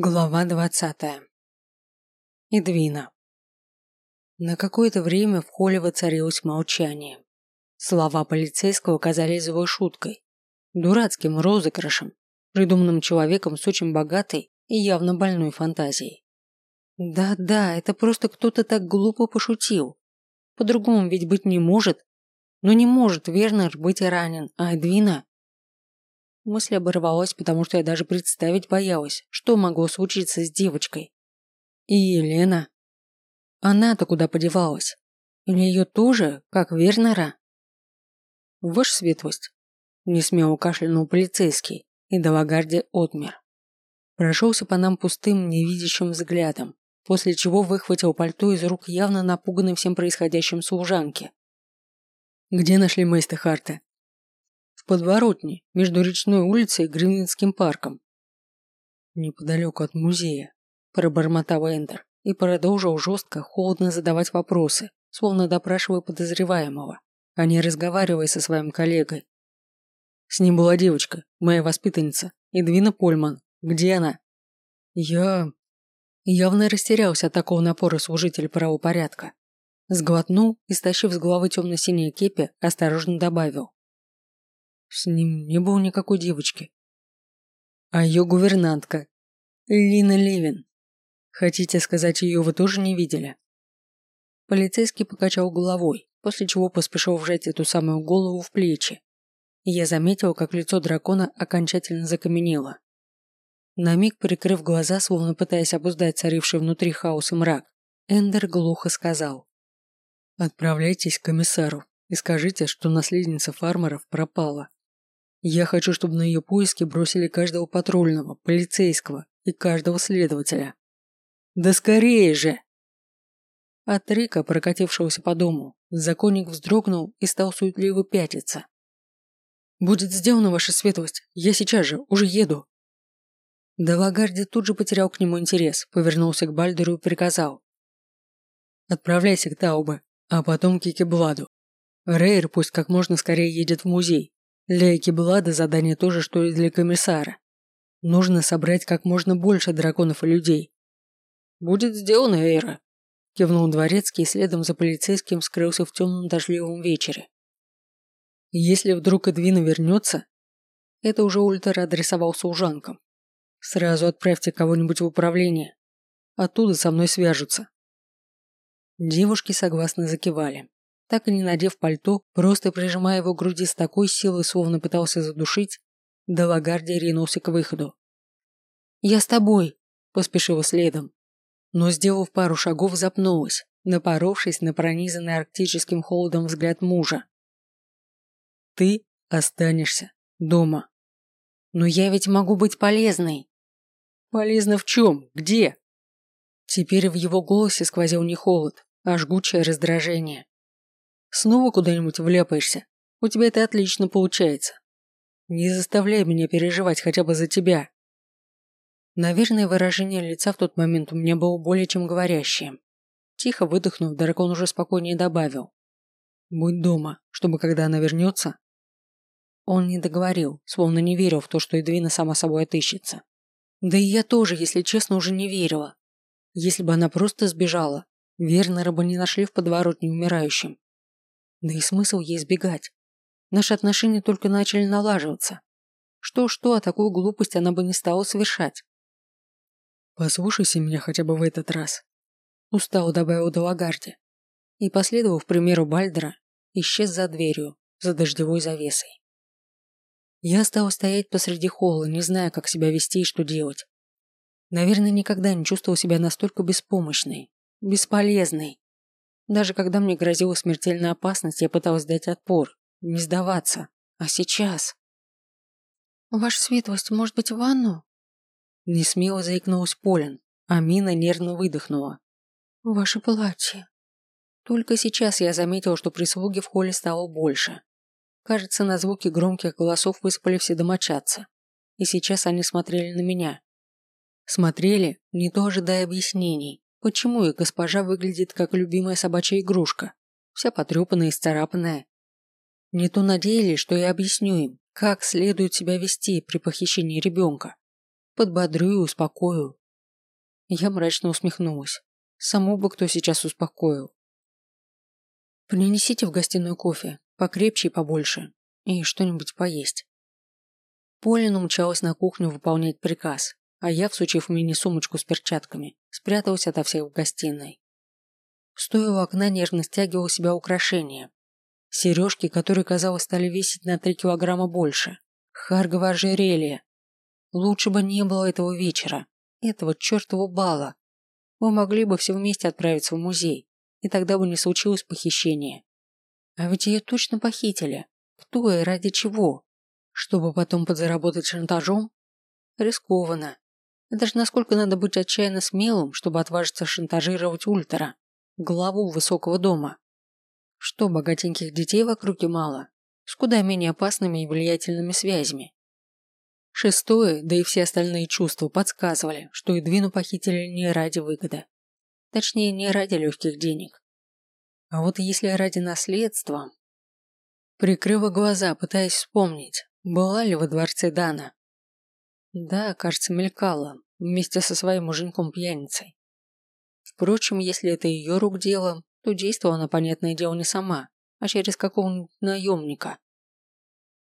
Глава двадцатая. Эдвина. На какое-то время в холле воцарилось молчание. Слова полицейского казались злой шуткой, дурацким розыгрышем, придуманным человеком с очень богатой и явно больной фантазией. Да-да, это просто кто-то так глупо пошутил. По-другому ведь быть не может. Но не может Вернер быть ранен, а Эдвина Мысль оборвалась, потому что я даже представить боялась, что могло случиться с девочкой. И Елена. Она-то куда подевалась? Или ее тоже, как Вернера? Ваша светлость. Несмело кашлянул полицейский, и Далагарди отмер. Прошелся по нам пустым, невидящим взглядом, после чего выхватил пальто из рук явно напуганной всем происходящим служанки. «Где нашли Мейста Харта?» Подворотне между речной улицей и Гринвинским парком. Неподалеку от музея, пробормотал Эндер и продолжил жестко, холодно задавать вопросы, словно допрашивая подозреваемого, а не разговаривая со своим коллегой. С ним была девочка, моя воспитанница, Эдвина Польман. Где она? Я... Явно растерялся от такого напора служителя правопорядка. Сглотнул и, стащив с головы темно-синие кепи, осторожно добавил. С ним не было никакой девочки. А ее гувернантка. Лина Левин. Хотите сказать, ее вы тоже не видели? Полицейский покачал головой, после чего поспешил вжать эту самую голову в плечи. И я заметил, как лицо дракона окончательно закаменело. На миг прикрыв глаза, словно пытаясь обуздать царивший внутри хаос и мрак, Эндер глухо сказал. «Отправляйтесь к комиссару и скажите, что наследница фармеров пропала. Я хочу, чтобы на ее поиски бросили каждого патрульного, полицейского и каждого следователя. Да скорее же! От рыка, прокатившегося по дому, законник вздрогнул и стал суетливо пятиться. «Будет сделано, ваша светлость. Я сейчас же, уже еду». Далагарди тут же потерял к нему интерес, повернулся к Бальдеру и приказал. «Отправляйся к Таубе, а потом к Кикебладу. Рейр пусть как можно скорее едет в музей, для Экиблада задание то же, что и для комиссара. Нужно собрать как можно больше драконов и людей. «Будет сделано, Эйра», – кивнул дворецкий и следом за полицейским скрылся в темном дождливом вечере. «Если вдруг Эдвина вернется...» Это уже Ультер адресовал служанкам. «Сразу отправьте кого-нибудь в управление. Оттуда со мной свяжутся». Девушки согласно закивали так и не надев пальто, просто прижимая его к груди с такой силой, словно пытался задушить, Далагарди ринулся к выходу. «Я с тобой», – поспешила следом. Но, сделав пару шагов, запнулась, напоровшись на пронизанный арктическим холодом взгляд мужа. «Ты останешься дома». «Но я ведь могу быть полезной». «Полезна в чем? Где?» Теперь в его голосе сквозил не холод, а жгучее раздражение. Снова куда-нибудь вляпаешься? У тебя это отлично получается. Не заставляй меня переживать хотя бы за тебя. Наверное, выражение лица в тот момент у меня было более чем говорящее. Тихо выдохнув, дракон уже спокойнее добавил. Будь дома, чтобы когда она вернется... Он не договорил, словно не верил в то, что Эдвина сама собой отыщется. Да и я тоже, если честно, уже не верила. Если бы она просто сбежала, Вернера бы не нашли в подворотне умирающим. Да и смысл ей избегать. Наши отношения только начали налаживаться. Что-что, а такую глупость она бы не стала совершать. «Послушайся меня хотя бы в этот раз», – устало добавил Далагарди. И, последовав примеру Бальдера, исчез за дверью, за дождевой завесой. Я стал стоять посреди холла, не зная, как себя вести и что делать. Наверное, никогда не чувствовал себя настолько беспомощной, бесполезной. Даже когда мне грозила смертельная опасность, я пыталась дать отпор, не сдаваться. А сейчас... «Ваша светлость, может быть, в ванну?» Несмело заикнулась Полин, а Мина нервно выдохнула. «Ваше платье». Только сейчас я заметила, что прислуги в холле стало больше. Кажется, на звуки громких голосов выспали все домочадцы. И сейчас они смотрели на меня. Смотрели, не то ожидая объяснений, Почему их госпожа выглядит как любимая собачья игрушка, вся потрепанная и сцарапанная? Не то надеялись, что я объясню им, как следует себя вести при похищении ребенка. Подбодрю и успокою, Я мрачно усмехнулась. Саму бы кто сейчас успокоил. Принесите в гостиную кофе, покрепче и побольше, и что-нибудь поесть. Полин умчалась на кухню выполнять приказ, а я, всучив мини-сумочку с перчатками, спряталась ото всех в гостиной. Стоя у окна, нежно стягивал себя украшения. Сережки, которые, казалось, стали весить на три килограмма больше. Харговое ожерелье. Лучше бы не было этого вечера, этого чертового бала. Мы могли бы все вместе отправиться в музей, и тогда бы не случилось похищение. А ведь ее точно похитили. Кто и ради чего? Чтобы потом подзаработать шантажом? Рискованно. Это же насколько надо быть отчаянно смелым, чтобы отважиться шантажировать Ультра, главу высокого дома. Что, богатеньких детей в округе мало? С куда менее опасными и влиятельными связями. Шестое, да и все остальные чувства подсказывали, что Эдвину похитили не ради выгоды. Точнее, не ради легких денег. А вот если ради наследства... Прикрыла глаза, пытаясь вспомнить, была ли во дворце Дана. Да, кажется, мелькала, вместе со своим муженьком-пьяницей. Впрочем, если это ее рук дело, то действовала она, понятное дело, не сама, а через какого-нибудь наемника.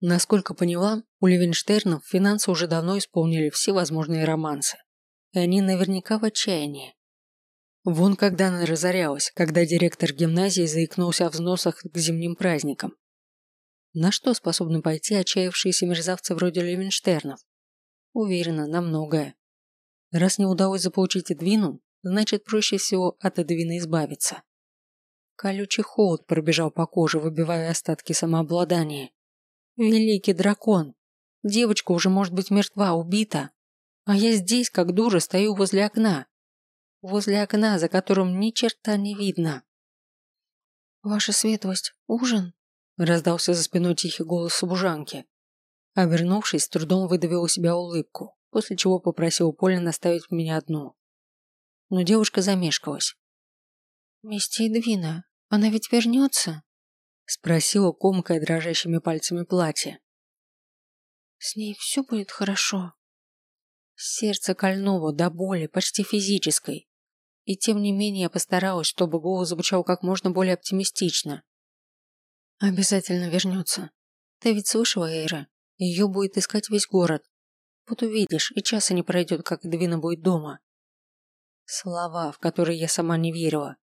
Насколько поняла, у Левенштернов финансы уже давно исполнили все возможные романсы. И они наверняка в отчаянии. Вон когда она разорялась, когда директор гимназии заикнулся о взносах к зимним праздникам. На что способны пойти отчаявшиеся мерзавцы вроде Левенштернов? Уверена, на многое. Раз не удалось заполучить Эдвину, значит проще всего от Эдвина избавиться. Колючий холод пробежал по коже, выбивая остатки самообладания. Великий дракон. Девочка уже может быть мертва, убита. А я здесь, как дура, стою возле окна. Возле окна, за которым ни черта не видно. «Ваша светлость, ужин?» Раздался за спиной тихий голос служанки. Обернувшись, с трудом выдавил у себя улыбку, после чего попросил Поля наставить меня одну. Но девушка замешкалась. «Мисти Эдвина, она ведь вернется?» Спросила, комкая дрожащими пальцами платье. С ней все будет хорошо. Сердце кольнуло до боли, почти физической. И тем не менее я постаралась, чтобы голос звучал как можно более оптимистично. Обязательно вернется. Ты ведь слышала, Эйра? Ее будет искать весь город. Вот увидишь, и часа не пройдет, как Двина будет дома. Слова, в которые я сама не верила.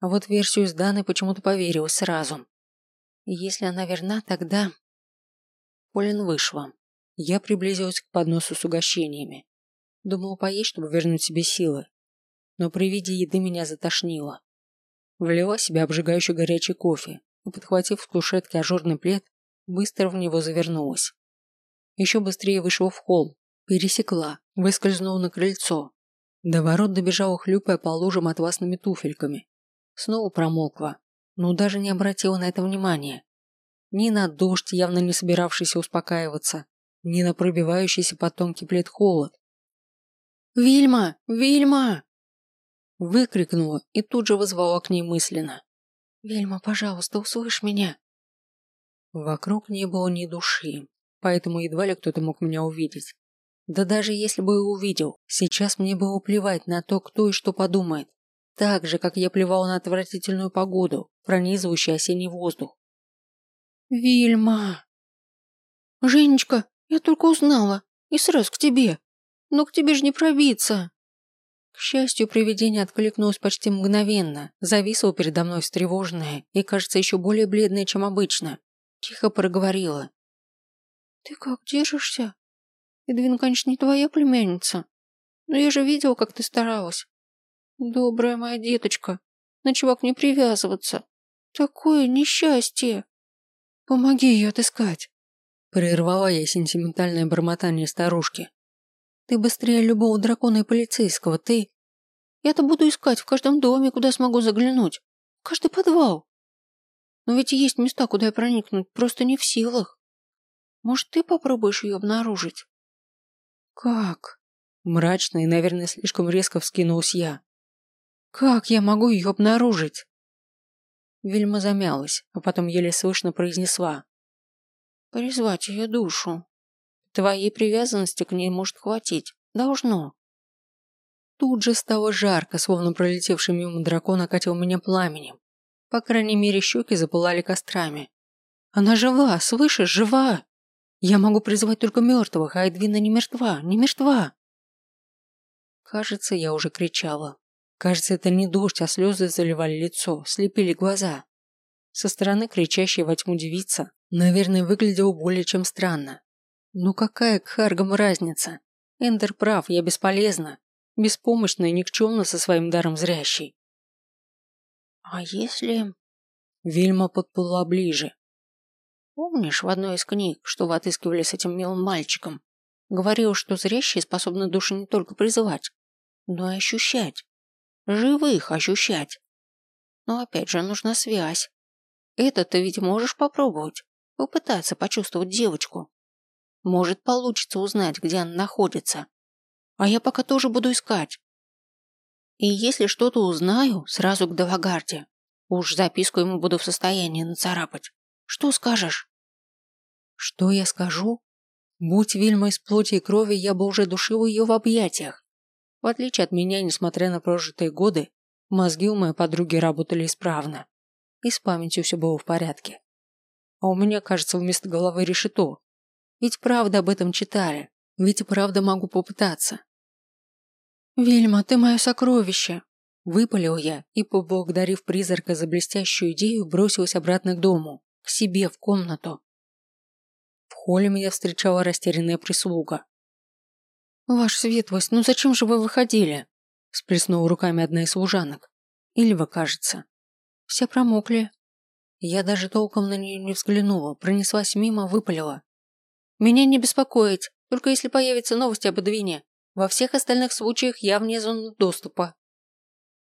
А вот версию с Даной почему-то поверила сразу. И если она верна, тогда... Полин вышла. Я приблизилась к подносу с угощениями. Думала поесть, чтобы вернуть себе силы. Но при виде еды меня затошнило. Влила себе обжигающий горячий кофе и, подхватив с кушетки ажурный плед, быстро в него завернулась. Еще быстрее вышла в холл, пересекла, выскользнула на крыльцо. До ворот добежала, хлюпая по лужам атласными туфельками, Снова промокла, но даже не обратила на это внимания. Ни на дождь, явно не собиравшийся успокаиваться, ни на пробивающийся под тонкий плед холод. «Вильма! Вильма!» Выкрикнула и тут же вызвала к ней мысленно. «Вильма, пожалуйста, услышь меня!» Вокруг не было ни души, поэтому едва ли кто-то мог меня увидеть. Да даже если бы и увидел, сейчас мне было плевать на то, кто и что подумает. Так же, как я плевал на отвратительную погоду, пронизывающий осенний воздух. «Вильма!» «Женечка, я только узнала. И сразу к тебе. Но к тебе же не пробиться!» К счастью, привидение откликнулось почти мгновенно, зависло передо мной встревоженное и, кажется, еще более бледное, чем обычно. Тихо проговорила. «Ты как держишься? Эдвин, конечно, не твоя племянница, но я же видела, как ты старалась. Добрая моя деточка, на чувак не привязываться. Такое несчастье. Помоги ее отыскать. Прервала я сентиментальное бормотание старушки. Ты быстрее любого дракона и полицейского, ты... Я-то буду искать в каждом доме, куда смогу заглянуть. В каждый подвал. Но ведь есть места, куда я проникнуть просто не в силах. Может, ты попробуешь ее обнаружить? Как? Мрачно и, наверное, слишком резко вскинулась я. Как я могу ее обнаружить? Вильма замялась, а потом еле слышно произнесла. Призвать ее душу. Твоей привязанности к ней может хватить. Должно. тут же стало жарко, словно пролетевший мимо дракон окатил меня пламенем. По крайней мере, щеки запылали кострами. Она жива, слышишь, жива! Я могу призывать только мертвых, а Эдвина не мертва, не мертва. Кажется, я уже кричала. Кажется, это не дождь, а слезы заливали лицо, слепили глаза. Со стороны кричащей во тьму девица, наверное, выглядела более чем странно. Ну какая к Харгам разница? Эндер прав, я бесполезна. Беспомощна и никчемна со своим даром зрящей. А если... Вильма подплыла ближе. Помнишь в одной из книг, что вы отыскивали с этим милым мальчиком? Говорил, что зрящие способны души не только призывать, но и ощущать. Живых ощущать. Но опять же нужна связь. Это ты ведь можешь попробовать. Попытаться почувствовать девочку. Может, получится узнать, где она находится. А я пока тоже буду искать. И если что-то узнаю, сразу к Далагарде. Уж записку ему буду в состоянии нацарапать. Что скажешь? Что я скажу? Будь Вильма из плоти и крови, я бы уже душил ее в объятиях. В отличие от меня, несмотря на прожитые годы, мозги у моей подруги работали исправно. И с памятью все было в порядке. А у меня, кажется, вместо головы решето. Ведь правда об этом читали. Ведь правда могу попытаться. «Вильма, ты мое сокровище!» Выпалил я и, поблагодарив призрака за блестящую идею, бросилась обратно к дому, к себе в комнату. В холле меня встречала растерянная прислуга. «Ваша светлость, ну зачем же вы выходили?» Сплеснула руками одна из служанок. Ильва, кажется. Все промокли. Я даже толком на нее не взглянула, пронеслась мимо, выпалила. «Меня не беспокоить, только если появятся новости об Эдвине. Во всех остальных случаях я вне зоны доступа».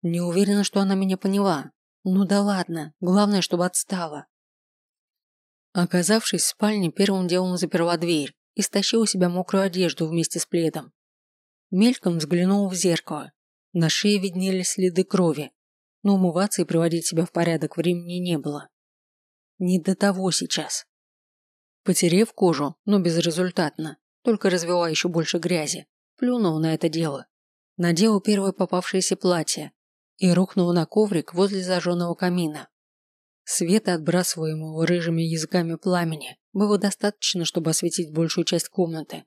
Не уверена, что она меня поняла. Ну да ладно, главное, чтобы отстала. Оказавшись в спальне, первым делом заперла дверь и стащила себя мокрую одежду вместе с пледом. Мельком взглянула в зеркало. На шее виднелись следы крови, но умываться и приводить себя в порядок времени не было. Не до того сейчас. Потерев кожу, но безрезультатно, только развела еще больше грязи, плюнула на это дело. Надела первое попавшееся платье и рухнула на коврик возле зажженного камина. Света, отбрасываемого рыжими языками пламени, было достаточно, чтобы осветить большую часть комнаты.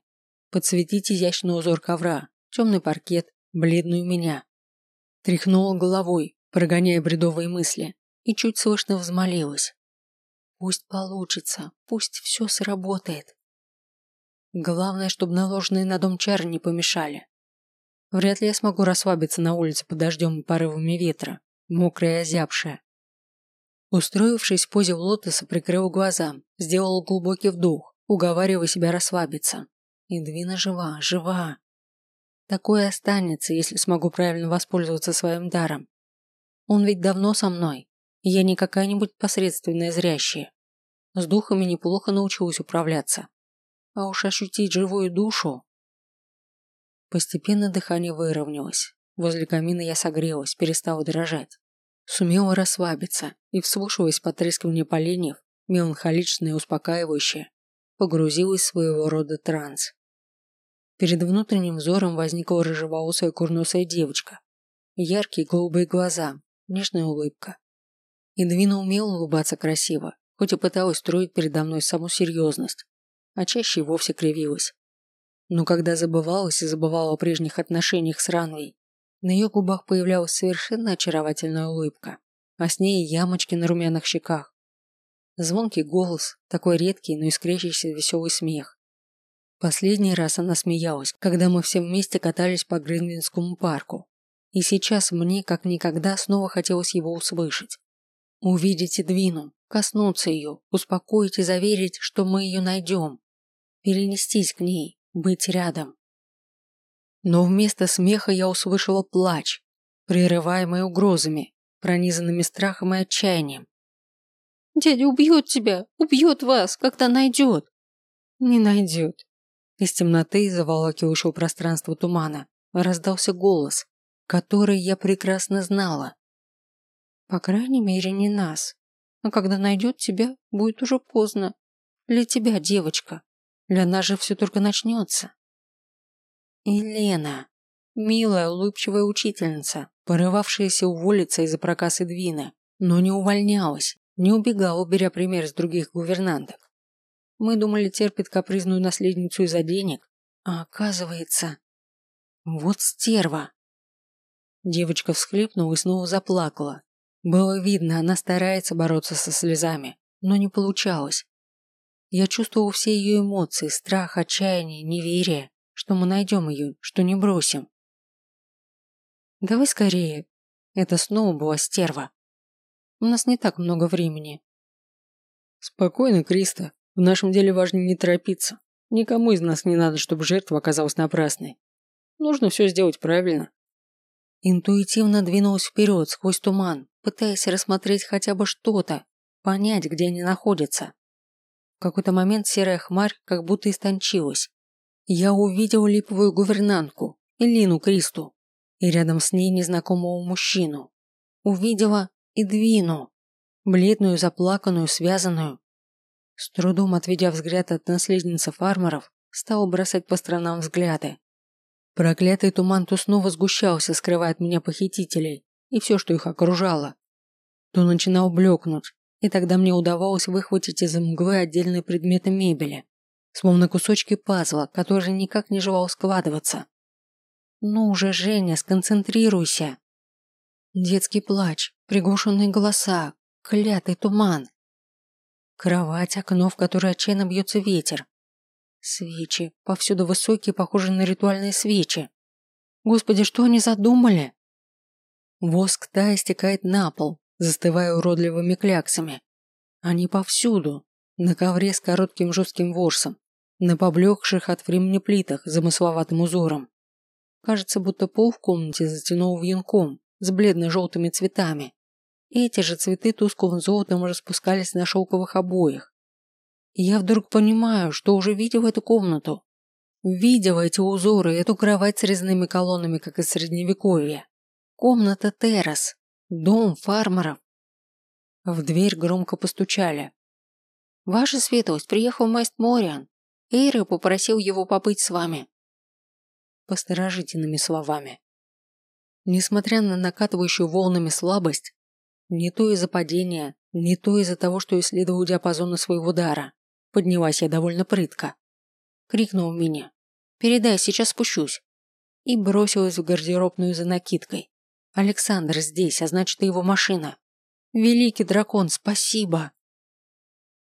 Подсветить изящный узор ковра, темный паркет, бледную меня. Тряхнула головой, прогоняя бредовые мысли, и чуть слышно взмолилась. Пусть получится, пусть все сработает. Главное, чтобы наложенные на дом чары не помешали. Вряд ли я смогу расслабиться на улице под дождем и порывами ветра, мокрая и озябшая. Устроившись в позе лотоса, прикрыл глаза, сделал глубокий вдох, уговаривая себя расслабиться. Эдвина жива, жива. Такое останется, если смогу правильно воспользоваться своим даром. Он ведь давно со мной, и я не какая-нибудь посредственная зрящая. С духами неплохо научилась управляться. А уж ощутить живую душу... Постепенно дыхание выровнялось. Возле камина я согрелась, перестала дрожать. Сумела расслабиться и, вслушиваясь потрескивание поленьев, меланхоличное и успокаивающее, погрузилась в своего рода транс. Перед внутренним взором возникла рыжеволосая курносая девочка. Яркие голубые глаза, нежная улыбка. Индвина умела улыбаться красиво, хоть и пыталась строить передо мной саму серьезность, а чаще и вовсе кривилась. Но когда забывалась и забывала о прежних отношениях с Ранвей, на ее губах появлялась совершенно очаровательная улыбка, а с ней ямочки на румяных щеках. Звонкий голос, такой редкий, но искрящийся веселый смех. Последний раз она смеялась, когда мы все вместе катались по Гринвинскому парку. И сейчас мне, как никогда, снова хотелось его услышать. Увидеть Эдвину, коснуться ее, успокоить и заверить, что мы ее найдем. Перенестись к ней, быть рядом. Но вместо смеха я услышала плач, прерываемый угрозами, пронизанными страхом и отчаянием. «Дядя убьет тебя! Убьет вас, когда найдет!» «Не найдет!» Из темноты, заволакивающего пространство тумана, раздался голос, который я прекрасно знала. «По крайней мере, не нас. А когда найдет тебя, будет уже поздно. Для тебя, девочка. Для нас же все только начнется». Елена. Милая, улыбчивая учительница, порывавшаяся уволиться из-за проказа Двины, но не увольнялась, не убегала, беря пример с других гувернанток. Мы думали, терпит капризную наследницу из-за денег, а оказывается... Вот стерва. Девочка всхлипнула и снова заплакала. Было видно, она старается бороться со слезами, но не получалось. Я чувствовал все ее эмоции, страх, отчаяние, неверие, что мы найдем ее, что не бросим. Давай скорее. Это снова была стерва. У нас не так много времени. Спокойно, Криста. В нашем деле важно не торопиться. Никому из нас не надо, чтобы жертва оказалась напрасной. Нужно все сделать правильно. Интуитивно двинулась вперед сквозь туман, пытаясь рассмотреть хотя бы что-то, понять, где они находятся. В какой-то момент серая хмарь как будто истончилась. Я увидел липовую гувернантку, Элину Кристу, и рядом с ней незнакомого мужчину. Увидела и двину, бледную, заплаканную, связанную. С трудом отведя взгляд от наследницы фармеров, стал бросать по сторонам взгляды. Проклятый туман то снова сгущался, скрывая от меня похитителей и все, что их окружало. То начинал блекнуть, и тогда мне удавалось выхватить из мглы отдельные предметы мебели, словно кусочки пазла, который никак не желал складываться. «Ну уже, Женя, сконцентрируйся!» Детский плач, приглушенные голоса, клятый туман. Кровать, окно, в которое отчаянно бьется ветер. Свечи, повсюду высокие, похожие на ритуальные свечи. Господи, что они задумали? Воск тая стекает на пол, застывая уродливыми кляксами. Они повсюду, на ковре с коротким жестким ворсом, на поблекших от времени плитах замысловатым узором. Кажется, будто пол в комнате затянул вьюнком с бледно-желтыми цветами. Эти же цветы тусклым золотом распускались на шелковых обоях. И я вдруг понимаю, что уже видел эту комнату. Видела эти узоры, эту кровать с резными колоннами, как из средневековья. Комната террас. Дом фармеров. В дверь громко постучали. «Ваша светлость, приехал Мэст Мориан. Эйра попросил его побыть с вами». Посторожительными словами. Несмотря на накатывающую волнами слабость, не то из-за падения, не то из-за того, что исследовал диапазоны своего дара, поднялась я довольно прытко. Крикнул меня. «Передай, сейчас спущусь». И бросилась в гардеробную за накидкой. Александр здесь, а значит, и его машина. Великий дракон, спасибо.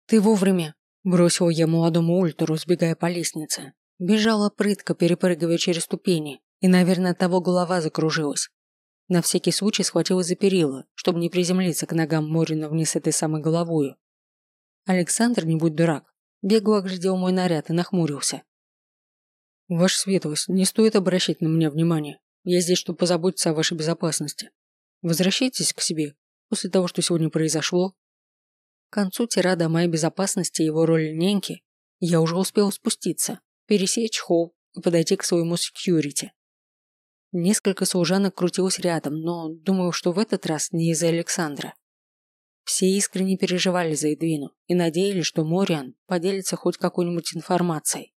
Ты вовремя, бросил я молодому ультру, сбегая по лестнице. Бежала прытко, перепрыгивая через ступени, и, наверное, от того голова закружилась. На всякий случай схватилась за перила, чтобы не приземлиться к ногам Морина вниз этой самой головою. Александр, не будь дурак, бегло оглядел мой наряд и нахмурился. «Ваша светлость, не стоит обращать на меня внимание. Я здесь, чтобы позаботиться о вашей безопасности. Возвращайтесь к себе после того, что сегодня произошло. К концу тирада о моей безопасности и его роли неньки я уже успел спуститься, пересечь холл и подойти к своему секьюрити. Несколько служанок крутилось рядом, но думаю, что в этот раз не из-за Александра. Все искренне переживали за Эдвину и надеялись, что Мориан поделится хоть какой-нибудь информацией.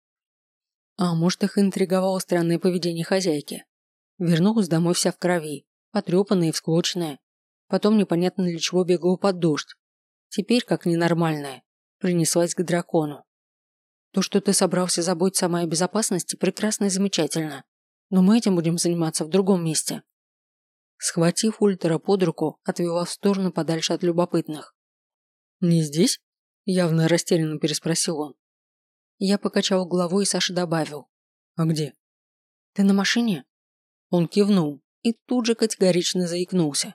А может, их интриговало странное поведение хозяйки. Вернулась домой вся в крови, потрепанная и всклоченная. Потом непонятно для чего бегала под дождь. Теперь, как ненормальная, принеслась к дракону. То, что ты собрался заботиться о моей безопасности, прекрасно и замечательно. Но мы этим будем заниматься в другом месте. Схватив Ультра под руку, отвела в сторону подальше от любопытных. «Не здесь?» – явно растерянно переспросил он. Я покачал головой, и Саша добавил. «А где?» «Ты на машине?» Он кивнул и тут же категорично заикнулся.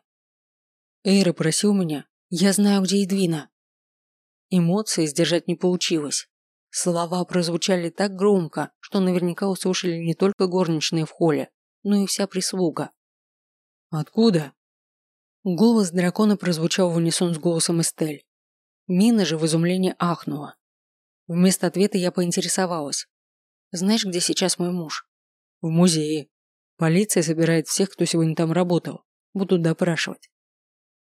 Эйра просил меня. Я знаю, где Эдвина. Эмоции сдержать не получилось. Слова прозвучали так громко, что наверняка услышали не только горничные в холле, но и вся прислуга. «Откуда?» Голос дракона прозвучал в унисон с голосом Эстель. Мина же в изумлении ахнула. Вместо ответа я поинтересовалась. «Знаешь, где сейчас мой муж?» «В музее», Полиция собирает всех, кто сегодня там работал. Будут допрашивать.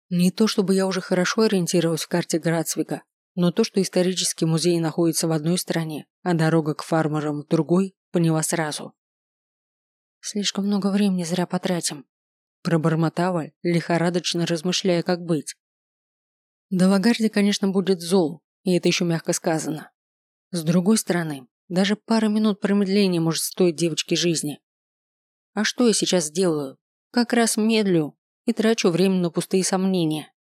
Не то чтобы я уже хорошо ориентировалась в карте Грацвика, но то, что исторический музей находится в одной стране, а дорога к фармерам в другой, поняла сразу. Слишком много времени зря потратим. Пробормотала, лихорадочно размышляя, как быть. Далагарди, конечно, будет зол, и это еще мягко сказано. С другой стороны, даже пара минут промедления может стоить девочке жизни. А что я сейчас сделаю? Как раз медлю и трачу время на пустые сомнения.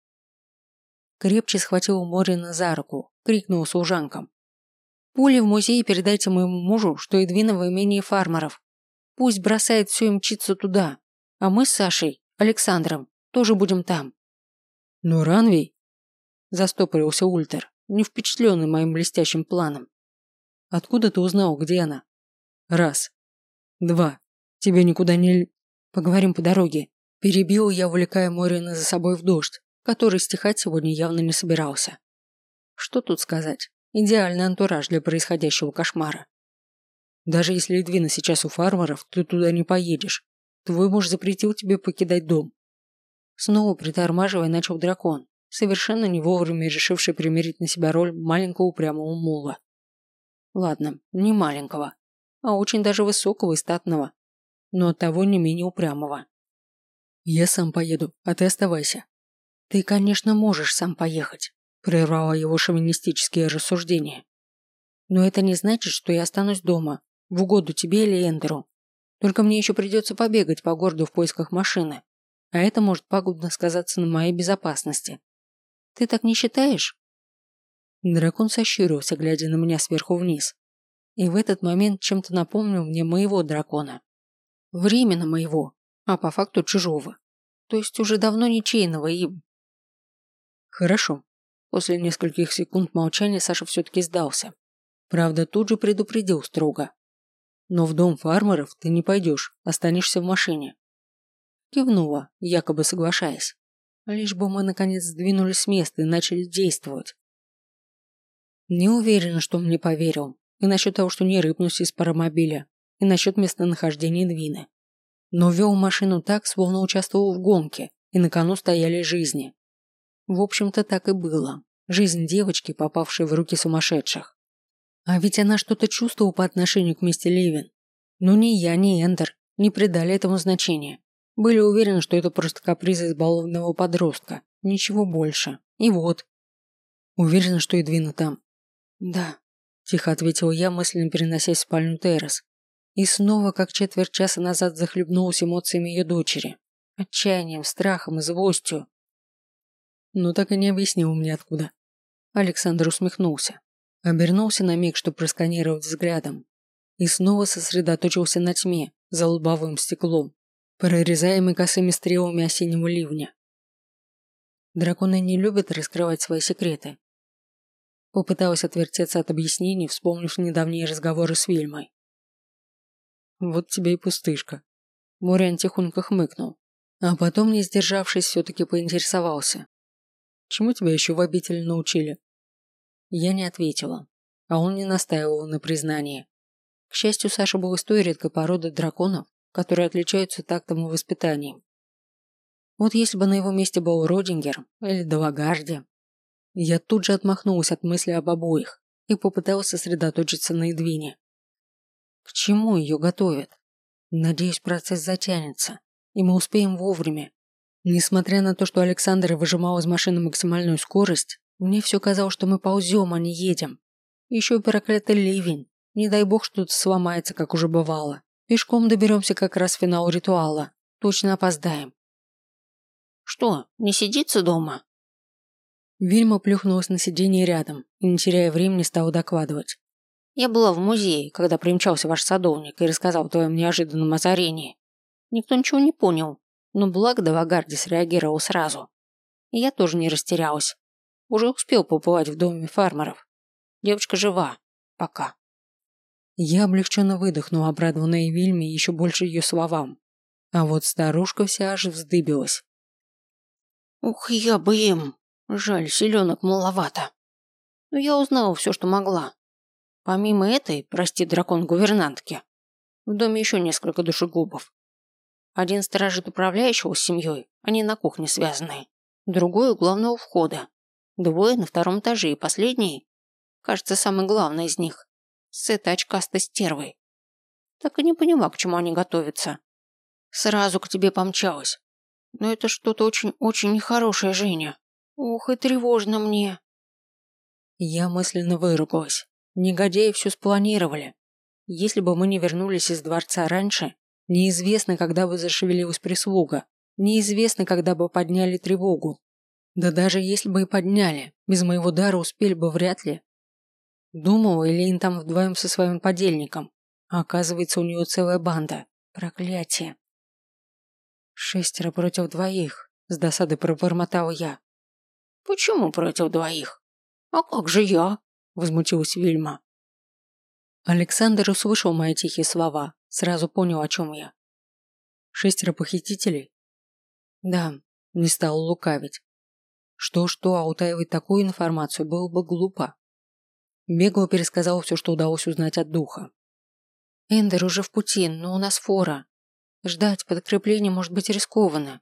Крепче схватил Морина за руку, крикнул служанкам. «Пули в музей передайте моему мужу, что Эдвина в имении фармеров. Пусть бросает все и мчится туда, а мы с Сашей, Александром, тоже будем там». «Но Ранвей?» Застопорился Ультер, не впечатленный моим блестящим планом. «Откуда ты узнал, где она?» «Раз. Два. Тебе никуда не... Поговорим по дороге». Перебил я, увлекая Морина за собой в дождь, который стихать сегодня явно не собирался. Что тут сказать? Идеальный антураж для происходящего кошмара. Даже если Эдвина сейчас у фармеров, ты туда не поедешь. Твой муж запретил тебе покидать дом. Снова притормаживая начал дракон, совершенно не вовремя решивший примерить на себя роль маленького упрямого мула. Ладно, не маленького, а очень даже высокого и статного, но того не менее упрямого. Я сам поеду, а ты оставайся. «Ты, конечно, можешь сам поехать», – прервала его шовинистические рассуждения. «Но это не значит, что я останусь дома, в угоду тебе или Эндеру. Только мне еще придется побегать по городу в поисках машины, а это может пагубно сказаться на моей безопасности. Ты так не считаешь?» Дракон сощурился, глядя на меня сверху вниз. И в этот момент чем-то напомнил мне моего дракона. Временно моего, а по факту чужого. То есть уже давно ничейного и Хорошо. После нескольких секунд молчания Саша все-таки сдался. Правда, тут же предупредил строго. Но в дом фармеров ты не пойдешь, останешься в машине. Кивнула, якобы соглашаясь. Лишь бы мы наконец сдвинулись с места и начали действовать. Не уверена, что мне поверил. И насчет того, что не рыпнусь из паромобиля. И насчет местонахождения Двины. Но вел машину так, словно участвовал в гонке, и на кону стояли жизни. В общем-то, так и было. Жизнь девочки, попавшей в руки сумасшедших. А ведь она что-то чувствовала по отношению к мисте Левин. Но ни я, ни Эндер не придали этому значения. Были уверены, что это просто каприз избалованного подростка. Ничего больше. И вот. Уверена, что Эдвина там. Да. Тихо ответила я, мысленно переносясь в спальню Террас. И снова, как четверть часа назад, захлебнулась эмоциями ее дочери. Отчаянием, страхом и злостью но так и не объяснил мне откуда. Александр усмехнулся. Обернулся на миг, чтобы просканировать взглядом. И снова сосредоточился на тьме, за лобовым стеклом, прорезаемый косыми стрелами осеннего ливня. Драконы не любят раскрывать свои секреты. Попыталась отвертеться от объяснений, вспомнив недавние разговоры с Вильмой. Вот тебе и пустышка. Мориан тихонько хмыкнул, а потом, не сдержавшись, все-таки поинтересовался. Чему тебя еще в обители научили?» Я не ответила, а он не настаивал на признании. К счастью, Саша был из той редкой породы драконов, которые отличаются тактом и воспитанием. Вот если бы на его месте был Родингер или Далагарди, я тут же отмахнулась от мысли об обоих и попыталась сосредоточиться на Эдвине. К чему ее готовят? Надеюсь, процесс затянется, и мы успеем вовремя, Несмотря на то, что Александр выжимал из машины максимальную скорость, мне все казалось, что мы ползем, а не едем. Еще и проклятый ливень. Не дай бог что-то сломается, как уже бывало. Пешком доберемся как раз в финал ритуала. Точно опоздаем. Что, не сидится дома? Вильма плюхнулась на сиденье рядом и, не теряя времени, стала докладывать. Я была в музее, когда примчался ваш садовник и рассказал о твоем неожиданном озарении. Никто ничего не понял, но благо Давагарди среагировал сразу. И я тоже не растерялась. Уже успел побывать в доме фармеров. Девочка жива. Пока. Я облегченно выдохнула, обрадованная Вильме еще больше ее словам. А вот старушка вся аж вздыбилась. Ух, я бы им. Жаль, селенок маловато. Но я узнала все, что могла. Помимо этой, прости, дракон-гувернантки, в доме еще несколько душегубов. Один сторожит управляющего с семьей, они на кухне связанные. Другой у главного входа. Двое на втором этаже и последний, кажется, самый главный из них, с этой очкастой стервой. Так и не поняла, к чему они готовятся. Сразу к тебе помчалась. Но это что-то очень-очень нехорошее, Женя. Ох, и тревожно мне. Я мысленно выругалась. Негодяи все спланировали. Если бы мы не вернулись из дворца раньше, неизвестно, когда бы зашевелилась прислуга, неизвестно, когда бы подняли тревогу. Да даже если бы и подняли, без моего дара успели бы вряд ли. Думала, Элейн там вдвоем со своим подельником, а оказывается, у нее целая банда. Проклятие. Шестеро против двоих, с досады пробормотала я. Почему против двоих? А как же я? Возмутилась Вильма. Александр услышал мои тихие слова, сразу понял, о чем я. Шестеро похитителей? Да, не стал лукавить. Что-что, а утаивать такую информацию было бы глупо. Бегло пересказал все, что удалось узнать от духа. Эндер уже в пути, но у нас фора. Ждать подкрепления может быть рискованно.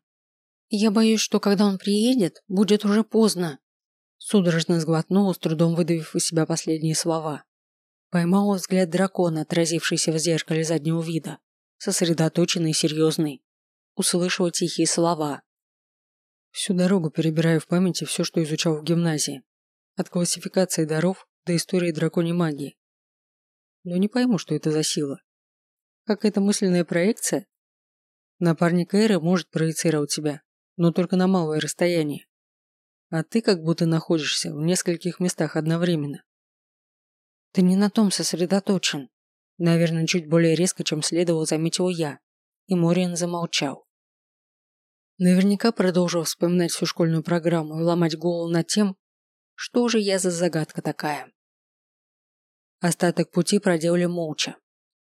Я боюсь, что когда он приедет, будет уже поздно. Судорожно сглотнула, с трудом выдавив из себя последние слова. Поймала взгляд дракона, отразившийся в зеркале заднего вида, сосредоточенный и серьезный. Услышала тихие слова. Всю дорогу перебираю в памяти все, что изучал в гимназии. От классификации даров до истории драконьей магии. Но не пойму, что это за сила. Какая-то мысленная проекция? Напарник Эры может проецировать тебя, но только на малое расстояние. А ты как будто находишься в нескольких местах одновременно. Ты не на том сосредоточен. Наверное, чуть более резко, чем следовало, заметил я. И Мориан замолчал. Наверняка продолжил вспоминать всю школьную программу и ломать голову над тем, что же я за загадка такая. Остаток пути проделали молча.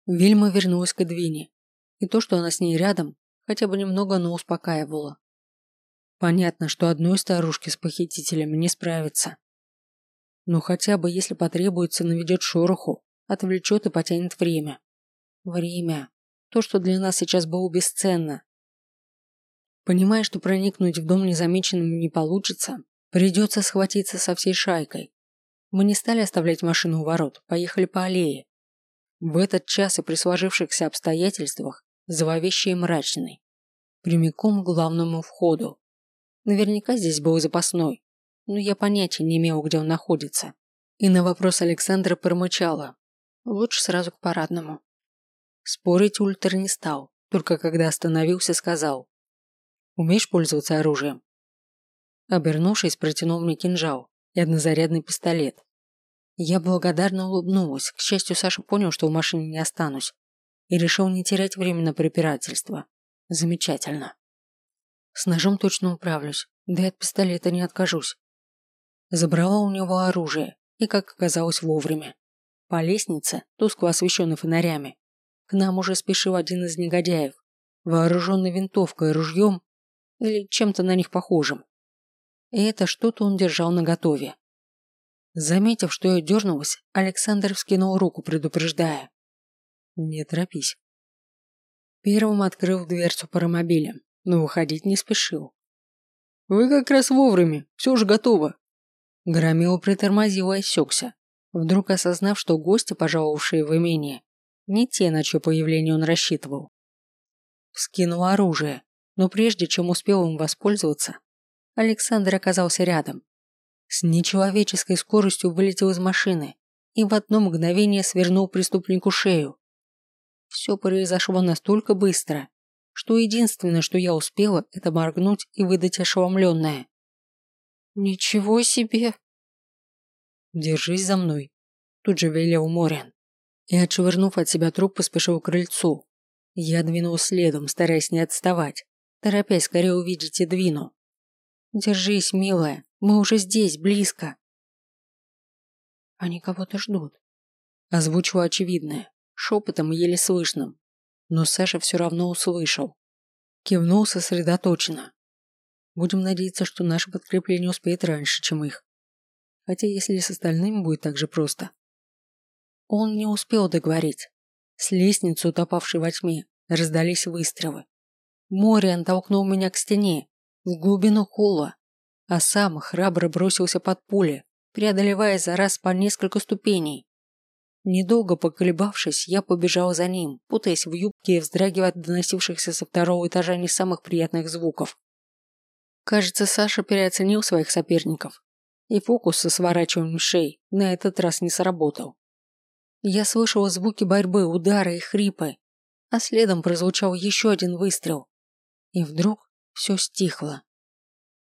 Вильма вернулась к Эдвине, и то, что она с ней рядом, хотя бы немного, но успокаивало. Понятно, что одной старушке с похитителями не справится. Но хотя бы, если потребуется, наведет шороху, отвлечет и потянет время. Время. То, что для нас сейчас было бесценно. Понимая, что проникнуть в дом незамеченным не получится, придется схватиться со всей шайкой. Мы не стали оставлять машину у ворот, поехали по аллее. В этот час и при сложившихся обстоятельствах зловещий и мрачный. Прямиком к главному входу. Наверняка здесь был запасной, но я понятия не имела, где он находится. И на вопрос Александра промычала. Лучше сразу к парадному. Спорить Ультер не стал, только когда остановился, сказал. «Умеешь пользоваться оружием?» Обернувшись, протянул мне кинжал и однозарядный пистолет. Я благодарно улыбнулась. К счастью, Саша понял, что в машине не останусь, и решил не терять время на препирательство. Замечательно. С ножом точно управлюсь, да и от пистолета не откажусь. Забрала у него оружие, и, как оказалось, вовремя. По лестнице, тускло освещенной фонарями, к нам уже спешил один из негодяев, вооруженный винтовкой и ружьем или чем-то на них похожим. И это что-то он держал наготове. Заметив, что я дернулась, Александр вскинул руку, предупреждая. «Не торопись». Первым открыл дверцу паромобиля, но выходить не спешил. «Вы как раз вовремя, все уже готово». Громил притормозил и осекся, вдруг осознав, что гости, пожаловавшие в имение, не те, на чье появление он рассчитывал. Вскинул оружие, но прежде чем успел им воспользоваться, Александр оказался рядом. С нечеловеческой скоростью вылетел из машины и в одно мгновение свернул преступнику шею. Все произошло настолько быстро, что единственное, что я успела, это моргнуть и выдать ошеломленное. «Ничего себе!» «Держись за мной», – тут же велел Мориан. И, отшвырнув от себя труп, поспешил к крыльцу. Я двинул следом, стараясь не отставать, торопясь скорее увидеть Эдвину. «Держись, милая, мы уже здесь, близко». «Они кого-то ждут», – озвучила очевидное, шепотом еле слышным. Но Саша все равно услышал. Кивнул сосредоточенно. Будем надеяться, что наше подкрепление успеет раньше, чем их. Хотя если с остальными будет так же просто. Он не успел договорить. С лестницы, утопавшей во тьме, раздались выстрелы. Мориан толкнул меня к стене, в глубину холла, а сам храбро бросился под пули, преодолевая за раз по несколько ступеней. Недолго поколебавшись, я побежал за ним, путаясь в юбке и вздрагивая от доносившихся со второго этажа не самых приятных звуков. Кажется, Саша переоценил своих соперников, и фокус со сворачиванием шеи на этот раз не сработал. Я слышал звуки борьбы, удары и хрипы, а следом прозвучал еще один выстрел. И вдруг все стихло.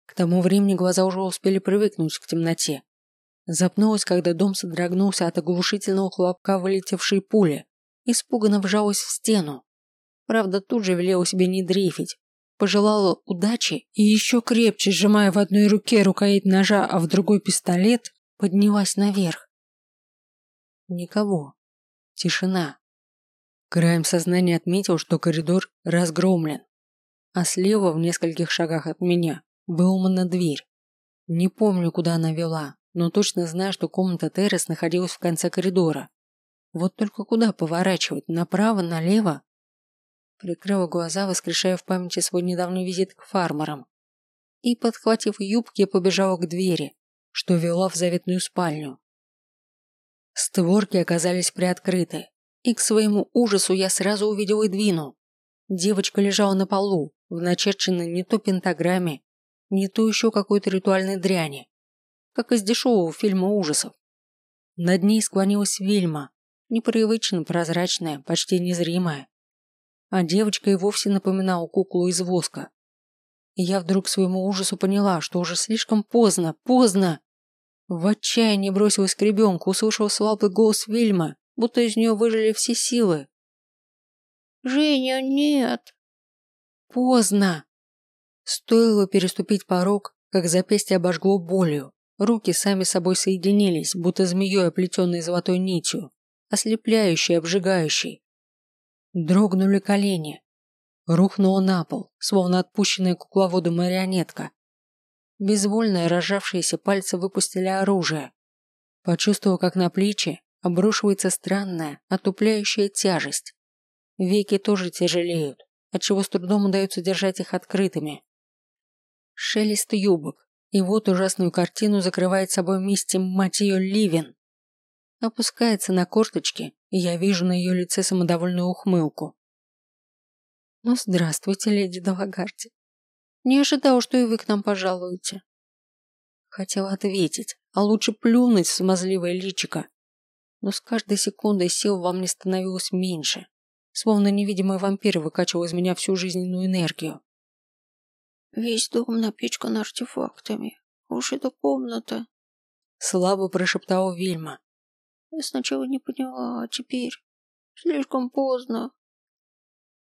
К тому времени глаза уже успели привыкнуть к темноте, Запнулась, когда дом содрогнулся от оглушительного хлопка вылетевшей пули. Испуганно вжалась в стену. Правда, тут же велела себе не дрейфить. Пожелала удачи и еще крепче, сжимая в одной руке рукоять ножа, а в другой пистолет, поднялась наверх. Никого. Тишина. Краем сознания отметил, что коридор разгромлен. А слева, в нескольких шагах от меня, выломана дверь. Не помню, куда она вела, но точно знаю, что комната Террес находилась в конце коридора. Вот только куда поворачивать? Направо, налево? Прикрыла глаза, воскрешая в памяти свой недавний визит к фармерам. И, подхватив юбки, побежала к двери, что вела в заветную спальню. Створки оказались приоткрыты, и к своему ужасу я сразу увидел Эдвину. Девочка лежала на полу, в начерченной не то пентаграмме, не то еще какой-то ритуальной дряни как из дешевого фильма ужасов. Над ней склонилась Вильма, непривычно прозрачная, почти незримая. А девочка и вовсе напоминала куклу из воска. И я вдруг своему ужасу поняла, что уже слишком поздно, поздно. В отчаянии бросилась к ребенку, услышала слабый голос Вильмы, будто из нее выжили все силы. «Женя, нет!» Поздно. Стоило переступить порог, как запястье обожгло болью. Руки сами собой соединились, будто змеей, оплетенной золотой нитью, ослепляющей, обжигающей. Дрогнули колени. Рухнула на пол, словно отпущенная кукловоду марионетка. Безвольно разжавшиеся пальцы выпустили оружие. Почувствовал, как на плечи обрушивается странная, отупляющая тяжесть. Веки тоже тяжелеют, отчего с трудом удается держать их открытыми. Шелест юбок, и вот ужасную картину закрывает собой мисти, мать ее, Ливен. Опускается на корточки, и я вижу на ее лице самодовольную ухмылку. Ну, здравствуйте, леди Далагарди. Не ожидал, что и вы к нам пожалуете. Хотела ответить, а лучше плюнуть в смазливое личико. Но с каждой секундой сил во мне становилось меньше, словно невидимый вампир выкачивал из меня всю жизненную энергию. Весь дом напичкан артефактами. Уж эта комната. Слабо прошептала Вильма. Я сначала не поняла, а теперь слишком поздно.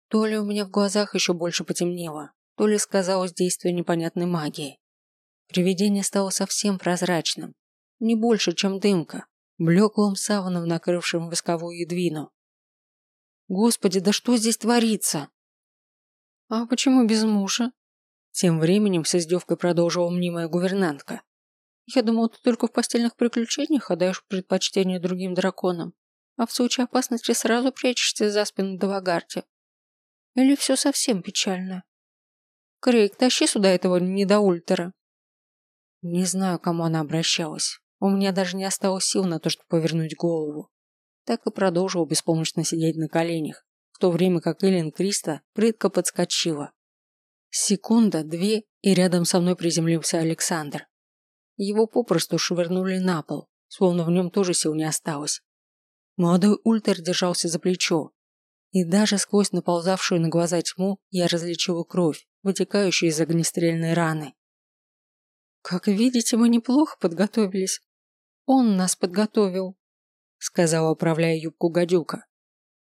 То ли у меня в глазах еще больше потемнело, то ли сказалось действие непонятной магии. Привидение стало совсем прозрачным, не больше, чем дымка, блеклым саваном, накрывшим восковую едвину. Господи, да что здесь творится? А почему без мужа? Тем временем с издевкой продолжила мнимая гувернантка. «Я думал, ты только в постельных приключениях отдаешь предпочтение другим драконам, а в случае опасности сразу прячешься за спину Давагарти. Или все совсем печально? Крейг, тащи сюда этого недоультера». Не знаю, кому она обращалась. У меня даже не осталось сил на то, чтобы повернуть голову. Так и продолжил беспомощно сидеть на коленях, в то время как Эллен Криста прытко подскочила, Секунда, две, и рядом со мной приземлился Александр. Его попросту швырнули на пол, словно в нем тоже сил не осталось. Молодой ультер держался за плечо, и даже сквозь наползавшую на глаза тьму я различила кровь, вытекающую из огнестрельной раны. «Как видите, мы неплохо подготовились. Он нас подготовил», сказала, управляя юбку гадюка.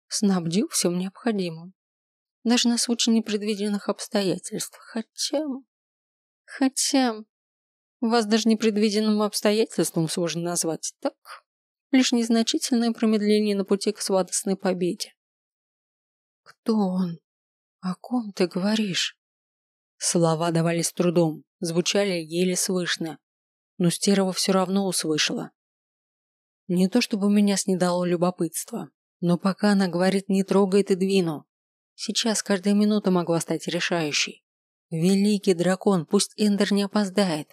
«Снабдил всем необходимым. Даже на случай непредвиденных обстоятельств. Хотя... Хотя... Вас даже непредвиденным обстоятельством сложно назвать, так? Лишь незначительное промедление на пути к сладостной победе. Кто он? О ком ты говоришь? Слова давались трудом, звучали еле слышно, но Стерова все равно услышала. Не то чтобы меня снедало любопытство, но пока она говорит «не трогает и двину», Сейчас каждая минута могла стать решающей. Великий дракон, пусть Эндер не опоздает.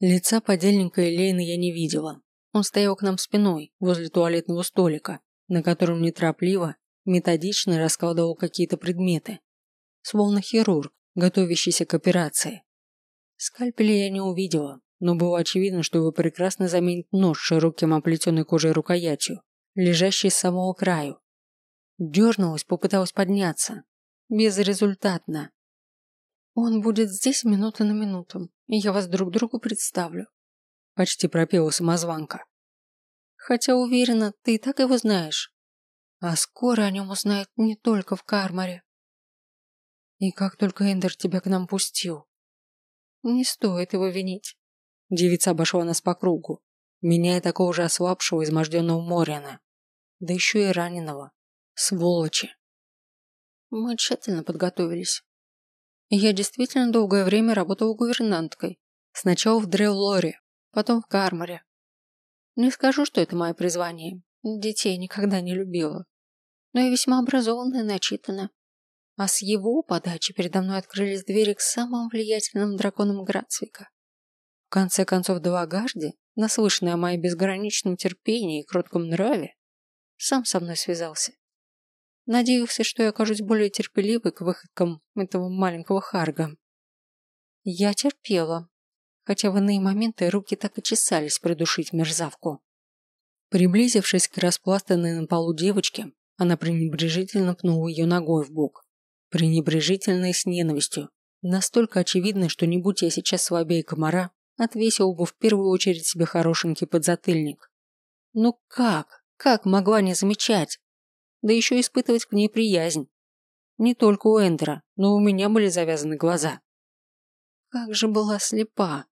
Лица подельника Элейны я не видела, Он стоял к нам спиной возле туалетного столика, на котором неторопливо, методично раскладывал какие-то предметы. Словно хирург, готовящийся к операции. Скальпеля я не увидела, но было очевидно, что его прекрасно заменит нож широким оплетенной кожей рукоятью, лежащий с самого краю. Дернулась, попыталась подняться. Безрезультатно. Он будет здесь минута на минуту, и я вас друг другу представлю. Почти пропела самозванка. Хотя уверена, ты и так его знаешь. А скоро о нем узнают не только в Кармаре. И как только Эндер тебя к нам пустил. Не стоит его винить. Девица обошла нас по кругу, меняя такого же ослабшего, изможденного Морина. Да еще и раненого. Сволочи. Мы тщательно подготовились. Я действительно долгое время работала гувернанткой. Сначала в Дреллоре, потом в Кармаре. Не скажу, что это мое призвание. Детей никогда не любила. Но я весьма образованная и начитана. А с его подачи передо мной открылись двери к самым влиятельным драконам Грацвика. В конце концов, Далагарди, наслышанный о моей безграничном терпении и кротком нраве, сам со мной связался. Надеялся, что я окажусь более терпеливой к выходкам этого маленького Харга. Я терпела, хотя в иные моменты руки так и чесались придушить мерзавку. Приблизившись к распластанной на полу девочке, она пренебрежительно пнула ее ногой в бок. Пренебрежительно и с ненавистью. Настолько очевидно, что не будь я сейчас слабее комара, отвесил бы в первую очередь себе хорошенький подзатыльник. Ну как? Как могла не замечать? Да еще испытывать к ней приязнь. Не только у Эндера, но у меня были завязаны глаза. Как же была слепа.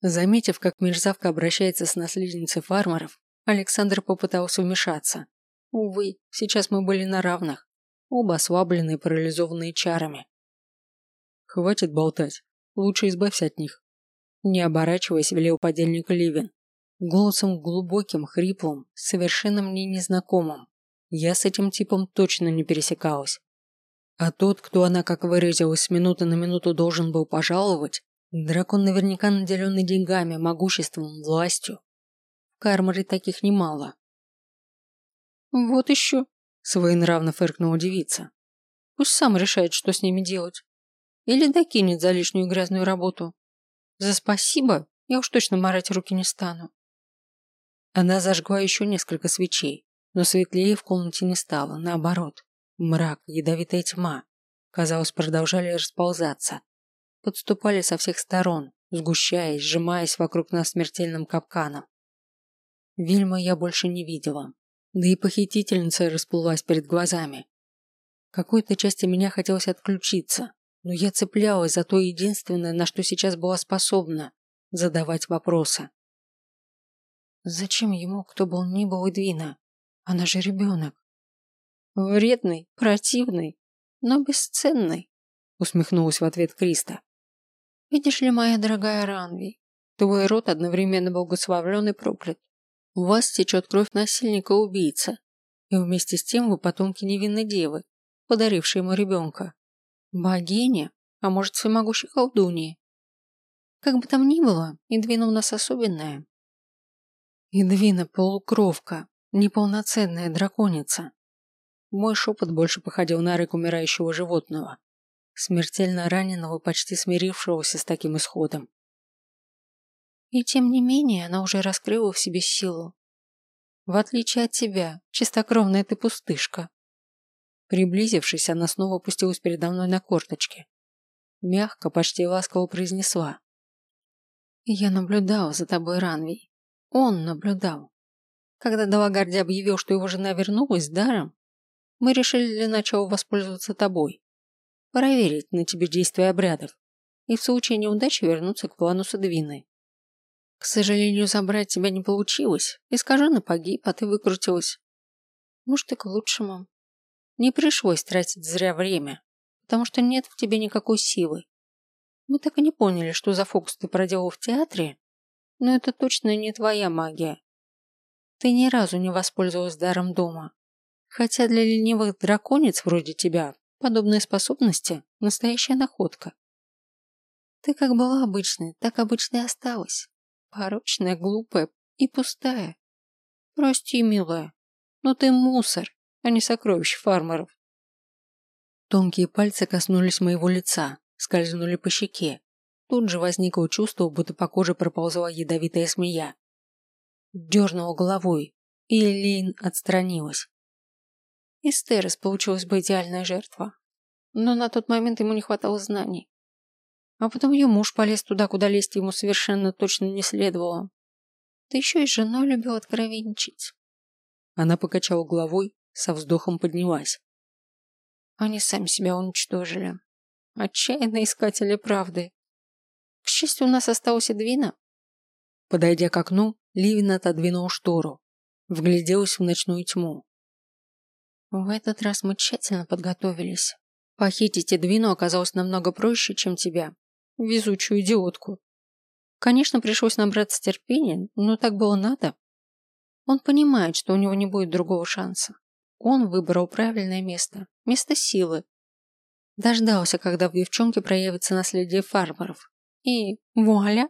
Заметив, как мерзавка обращается с наследницей фармеров, Александр попытался вмешаться. Увы, сейчас мы были на равных. Оба ослабленные, парализованные чарами. Хватит болтать. Лучше избавься от них. Не оборачиваясь, велел подельник Ливин. Голосом глубоким, хриплым, совершенно мне незнакомым. Я с этим типом точно не пересекалась. А тот, кто она, как выразилась, с минуты на минуту должен был пожаловать, дракон наверняка наделенный деньгами, могуществом, властью. В Кармаре таких немало. Вот еще, своенравно фыркнула девица. Пусть сам решает, что с ними делать. Или докинет за лишнюю грязную работу. За спасибо я уж точно марать руки не стану. Она зажгла еще несколько свечей, но светлее в комнате не стало, наоборот. Мрак, ядовитая тьма, казалось, продолжали расползаться. Подступали со всех сторон, сгущаясь, сжимаясь вокруг нас смертельным капканом. Вильма я больше не видела, да и похитительница расплылась перед глазами. Какой-то части меня хотелось отключиться, но я цеплялась за то единственное, на что сейчас была способна – задавать вопросы. Зачем ему, кто был ни был Эдвина? Она же ребенок. Вредный, противный, но бесценный, усмехнулась в ответ Криста. Видишь ли, моя дорогая Ранви, твой род одновременно благословлен и проклят. У вас течет кровь насильника-убийца, и вместе с тем вы потомки невинной девы, подарившей ему ребенка. Богиня, а может всемогущей колдуньи. Как бы там ни было, Идвина у нас особенная. Идвина полукровка, неполноценная драконица. Мой шепот больше походил на рык умирающего животного, смертельно раненого, почти смирившегося с таким исходом. И тем не менее она уже раскрыла в себе силу. В отличие от тебя, чистокровная ты пустышка. Приблизившись, она снова опустилась передо мной на корточки. Мягко, почти ласково произнесла. «Я наблюдал за тобой, Ранвей. Он наблюдал. Когда Далагарди объявил, что его жена вернулась даром, мы решили для начала воспользоваться тобой. Проверить на тебе действия обрядов. И в случае неудачи вернуться к плану с Эдвиной. К сожалению, забрать тебя не получилось. Искаженно погиб, а ты выкрутилась. Может, и к лучшему. Не пришлось тратить зря время, потому что нет в тебе никакой силы. Мы так и не поняли, что за фокус ты проделал в театре, но это точно не твоя магия. Ты ни разу не воспользовалась даром дома. Хотя для ленивых драконец вроде тебя подобные способности – настоящая находка. Ты как была обычной, так обычной осталась. Порочная, глупая, И пустая. Прости, милая, но ты мусор, а не сокровище фармеров. Тонкие пальцы коснулись моего лица, скользнули по щеке. Тут же возникло чувство, будто по коже проползла ядовитая змея. Дернула головой, и Лейн отстранилась. Из получилась бы идеальная жертва. Но на тот момент ему не хватало знаний. А потом ее муж полез туда, куда лезть ему совершенно точно не следовало. Ты еще и с женой любил откровенничать. Она покачала головой, со вздохом поднялась. Они сами себя уничтожили. Отчаянные искатели правды. К счастью, у нас осталась Эдвина. Подойдя к окну, Ливин отодвинул штору. Вгляделась в ночную тьму. В этот раз мы тщательно подготовились. Похитить Эдвину оказалось намного проще, чем тебя. Везучую идиотку. Конечно, пришлось набраться терпения, но так было надо. Он понимает, что у него не будет другого шанса. Он выбрал правильное место. Место силы. Дождался, когда в девчонке проявится наследие фармеров. И вуаля!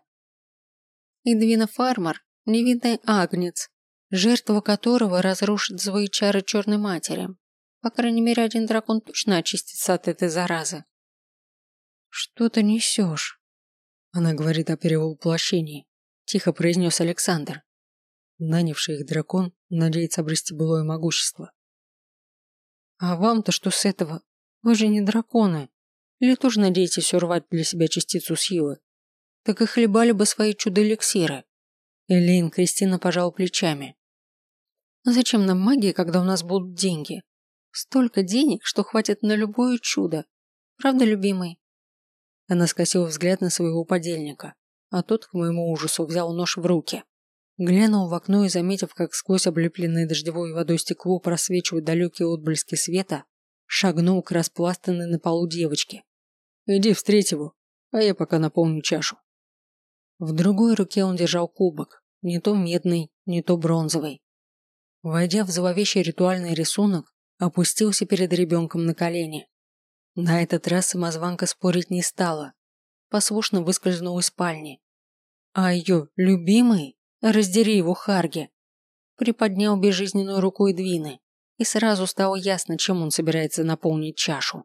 Эдвина Фармер – невидный агнец, жертва которого разрушит свои чары черной матери. По крайней мере, один дракон точно очистится от этой заразы. «Что ты несешь?» Она говорит о перевоплощении, тихо произнес Александр. Нанявший их дракон надеется обрести былое могущество. «А вам-то что с этого? Вы же не драконы. Или тоже надеетесь урвать для себя частицу силы? Так и хлебали бы свои чудо-эликсиры». Элейн Кристина пожал плечами. «Зачем нам магия, когда у нас будут деньги? Столько денег, что хватит на любое чудо. Правда, любимый?» Она скосила взгляд на своего подельника, а тот, к моему ужасу, взял нож в руки. Глянул в окно и, заметив, как сквозь облепленное дождевой водой стекло просвечивают далекие отблески света, шагнул к распластанной на полу девочке. «Иди встреть его, а я пока наполню чашу». В другой руке он держал кубок, не то медный, не то бронзовый. Войдя в зловещий ритуальный рисунок, опустился перед ребенком на колени. На этот раз самозванка спорить не стала, послушно выскользнула из спальни. А ее любимый Раздери его, Харги. Приподнял безжизненную руку Эдвины, и сразу стало ясно, чем он собирается наполнить чашу.